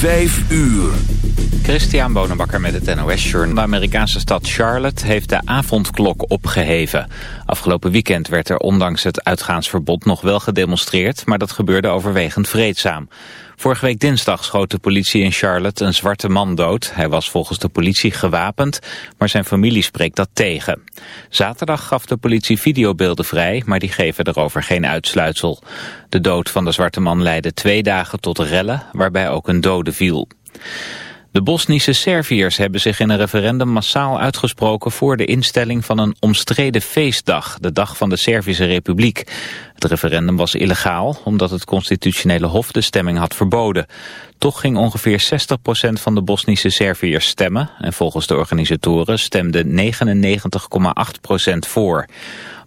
Vijf uur. Christian Bonenbakker met het NOS Journal. De Amerikaanse stad Charlotte heeft de avondklok opgeheven. Afgelopen weekend werd er ondanks het uitgaansverbod nog wel gedemonstreerd, maar dat gebeurde overwegend vreedzaam. Vorige week dinsdag schoot de politie in Charlotte een zwarte man dood. Hij was volgens de politie gewapend, maar zijn familie spreekt dat tegen. Zaterdag gaf de politie videobeelden vrij, maar die geven erover geen uitsluitsel. De dood van de zwarte man leidde twee dagen tot rellen, waarbij ook een dode viel. De Bosnische Serviërs hebben zich in een referendum massaal uitgesproken voor de instelling van een omstreden feestdag, de dag van de Servische Republiek. Het referendum was illegaal omdat het constitutionele hof de stemming had verboden. Toch ging ongeveer 60% van de Bosnische Serviërs stemmen en volgens de organisatoren stemde 99,8% voor.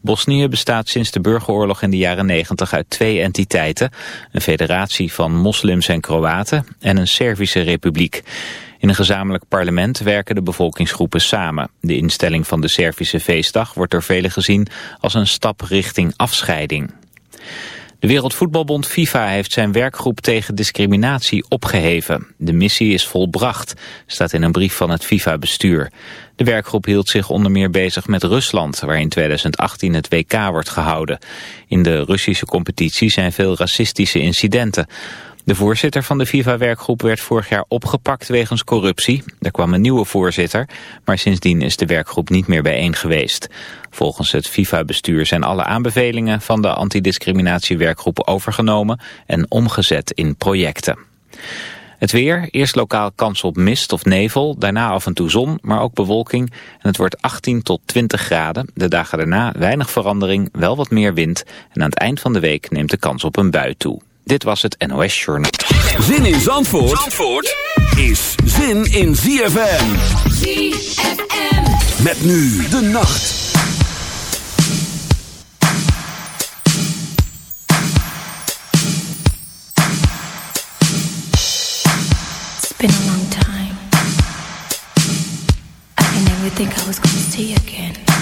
Bosnië bestaat sinds de burgeroorlog in de jaren 90 uit twee entiteiten. Een federatie van moslims en Kroaten en een Servische republiek. In een gezamenlijk parlement werken de bevolkingsgroepen samen. De instelling van de Servische feestdag wordt door velen gezien als een stap richting afscheiding. De Wereldvoetbalbond FIFA heeft zijn werkgroep tegen discriminatie opgeheven. De missie is volbracht, staat in een brief van het FIFA-bestuur. De werkgroep hield zich onder meer bezig met Rusland, waar in 2018 het WK wordt gehouden. In de Russische competitie zijn veel racistische incidenten. De voorzitter van de FIFA-werkgroep werd vorig jaar opgepakt wegens corruptie. Er kwam een nieuwe voorzitter, maar sindsdien is de werkgroep niet meer bijeen geweest. Volgens het FIFA-bestuur zijn alle aanbevelingen van de antidiscriminatiewerkgroep overgenomen en omgezet in projecten. Het weer, eerst lokaal kans op mist of nevel, daarna af en toe zon, maar ook bewolking. En het wordt 18 tot 20 graden. De dagen daarna weinig verandering, wel wat meer wind. En aan het eind van de week neemt de kans op een bui toe. Dit was het NOS Journal. Zin in Zandvoort, Zandvoort is zin in ZFM. ZFM. Met nu de nacht. It's been a long time. I can never think I was going to see you again.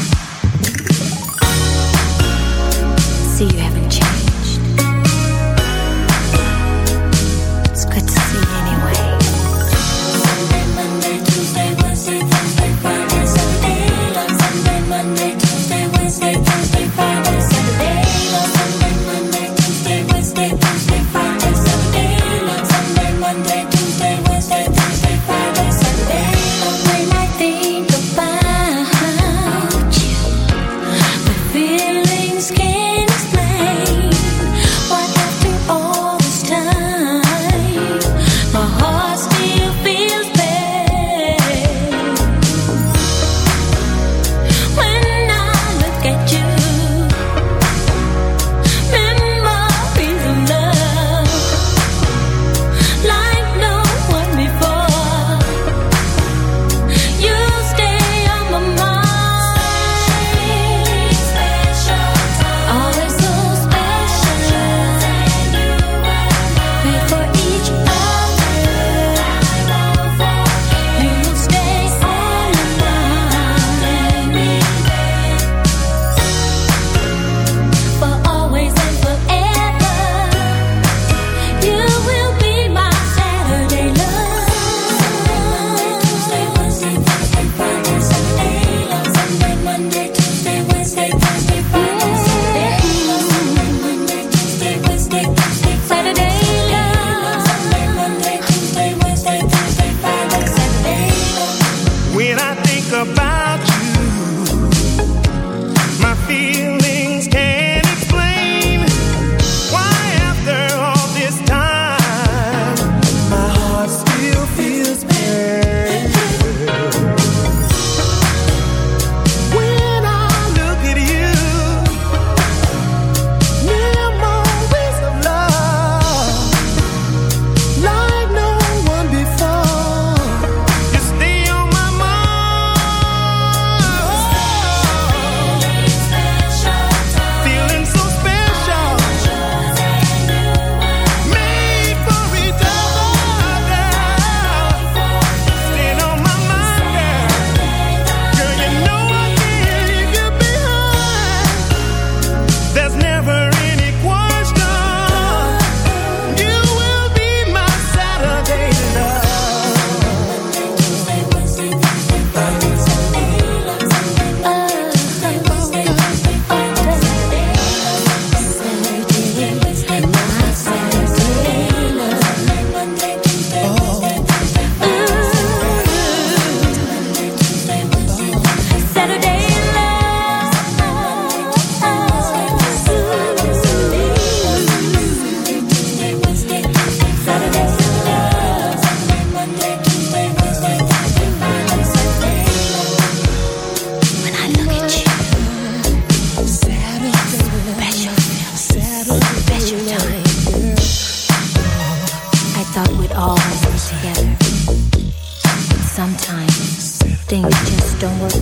Don't work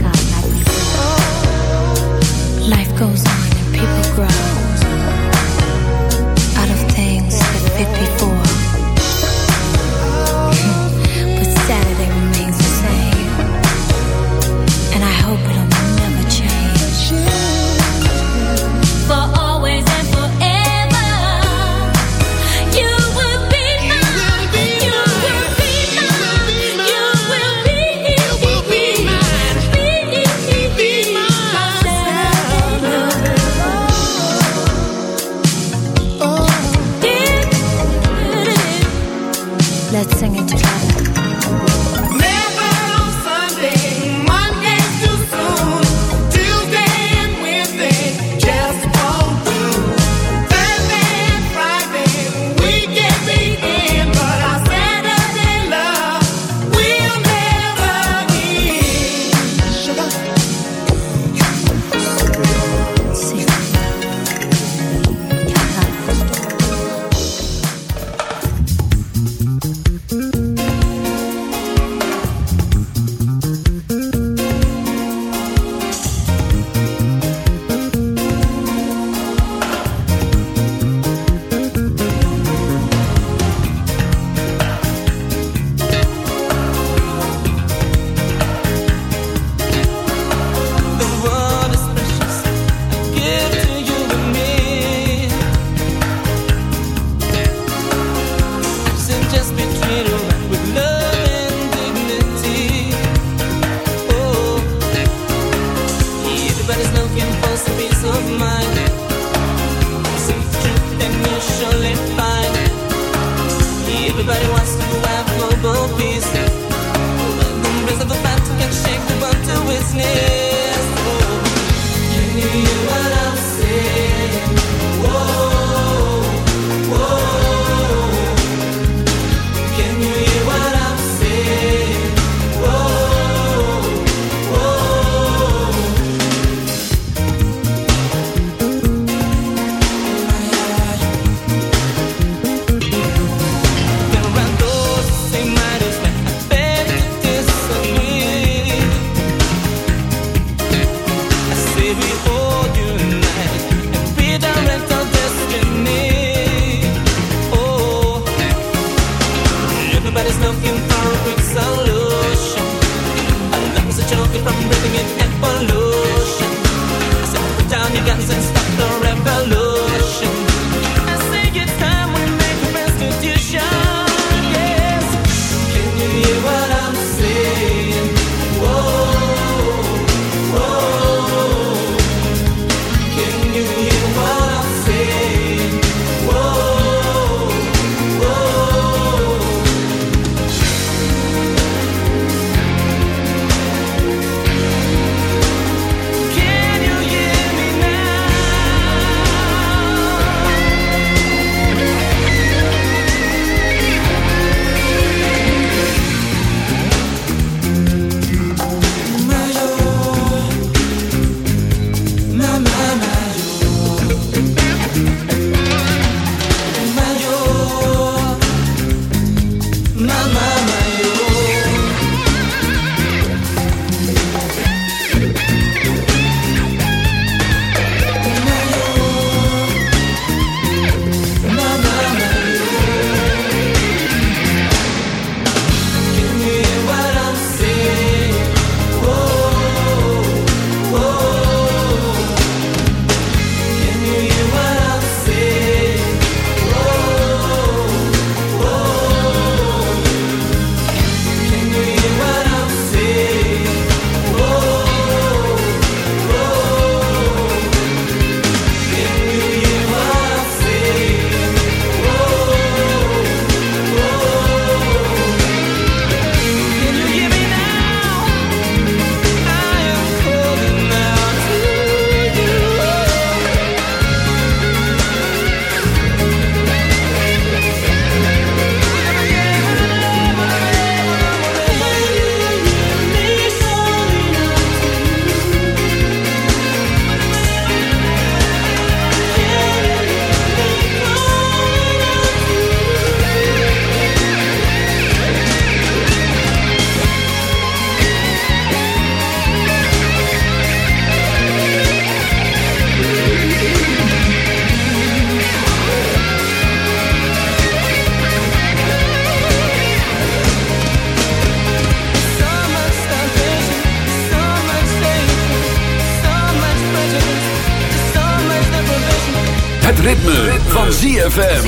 van ZFM.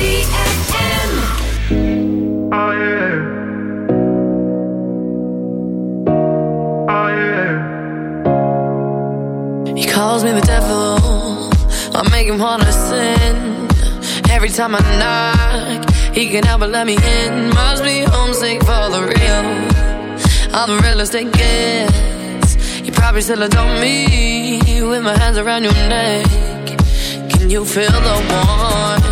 He calls me the devil. I make him wanna sin. Every time I knock, he can help but let me in. Must be homesick for the real. I'm the realest it gets. You probably still adore me with my hands around your neck. Can you feel the warmth?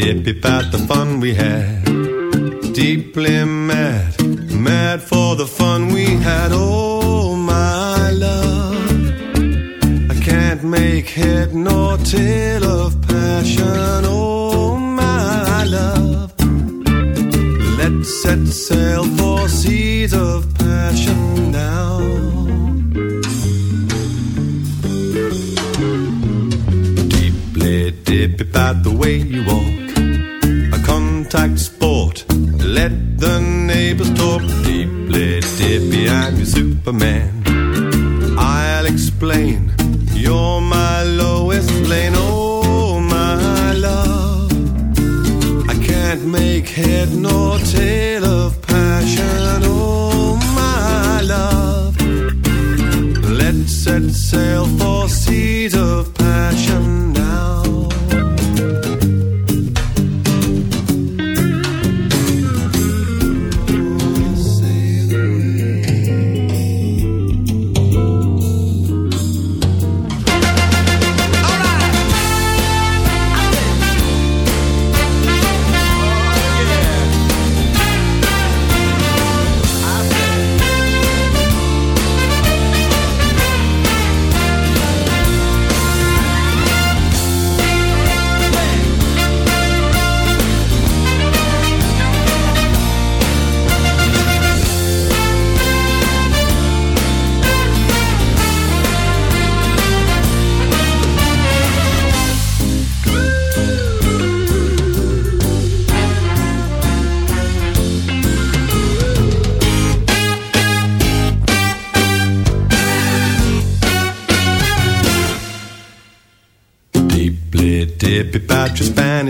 Dippy about the fun we had. Deeply mad, mad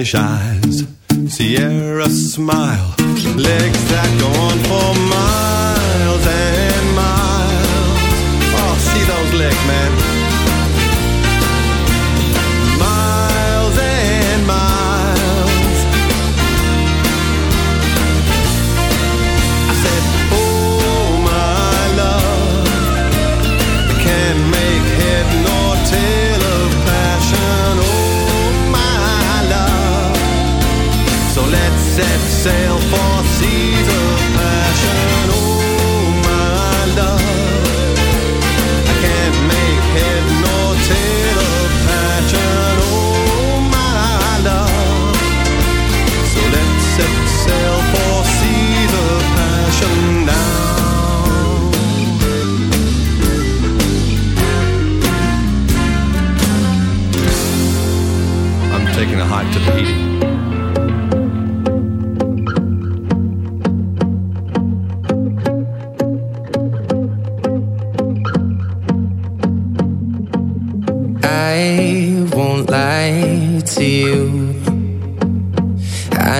Spanish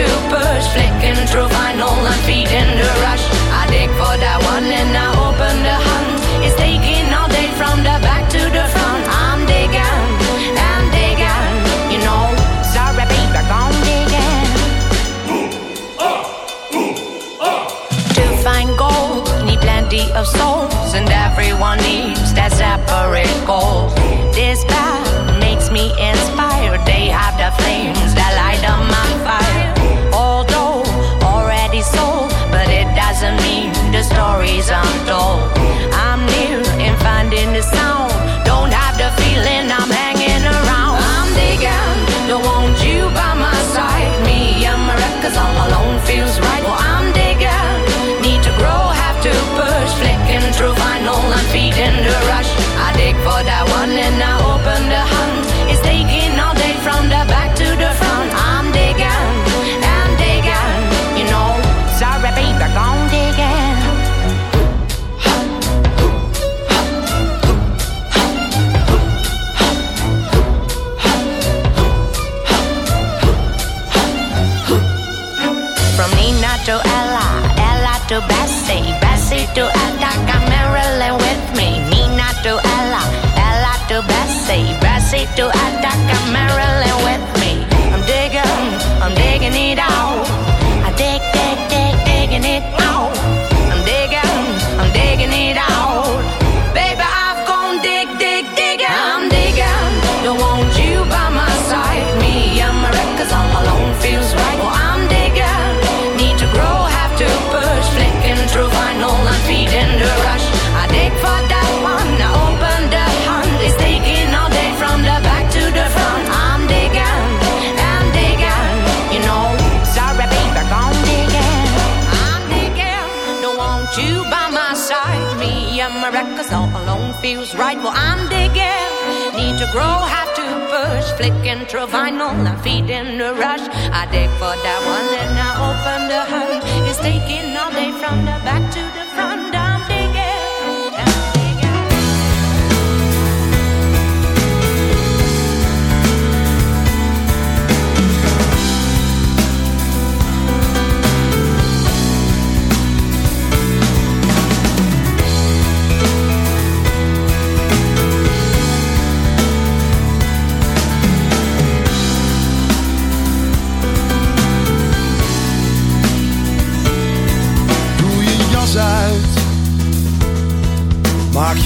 tubers flicking through vinyl and feeding the rush. I dig for that one and I open the hunt. It's taking all day from the back. 周安 want you by my side. Me and my records all alone feels right. Well, I'm digging, need to grow, have to push. Flicking through vinyl, I'm feeding the rush. I dig for that one, then I open the hood. It's taking all day from the back to the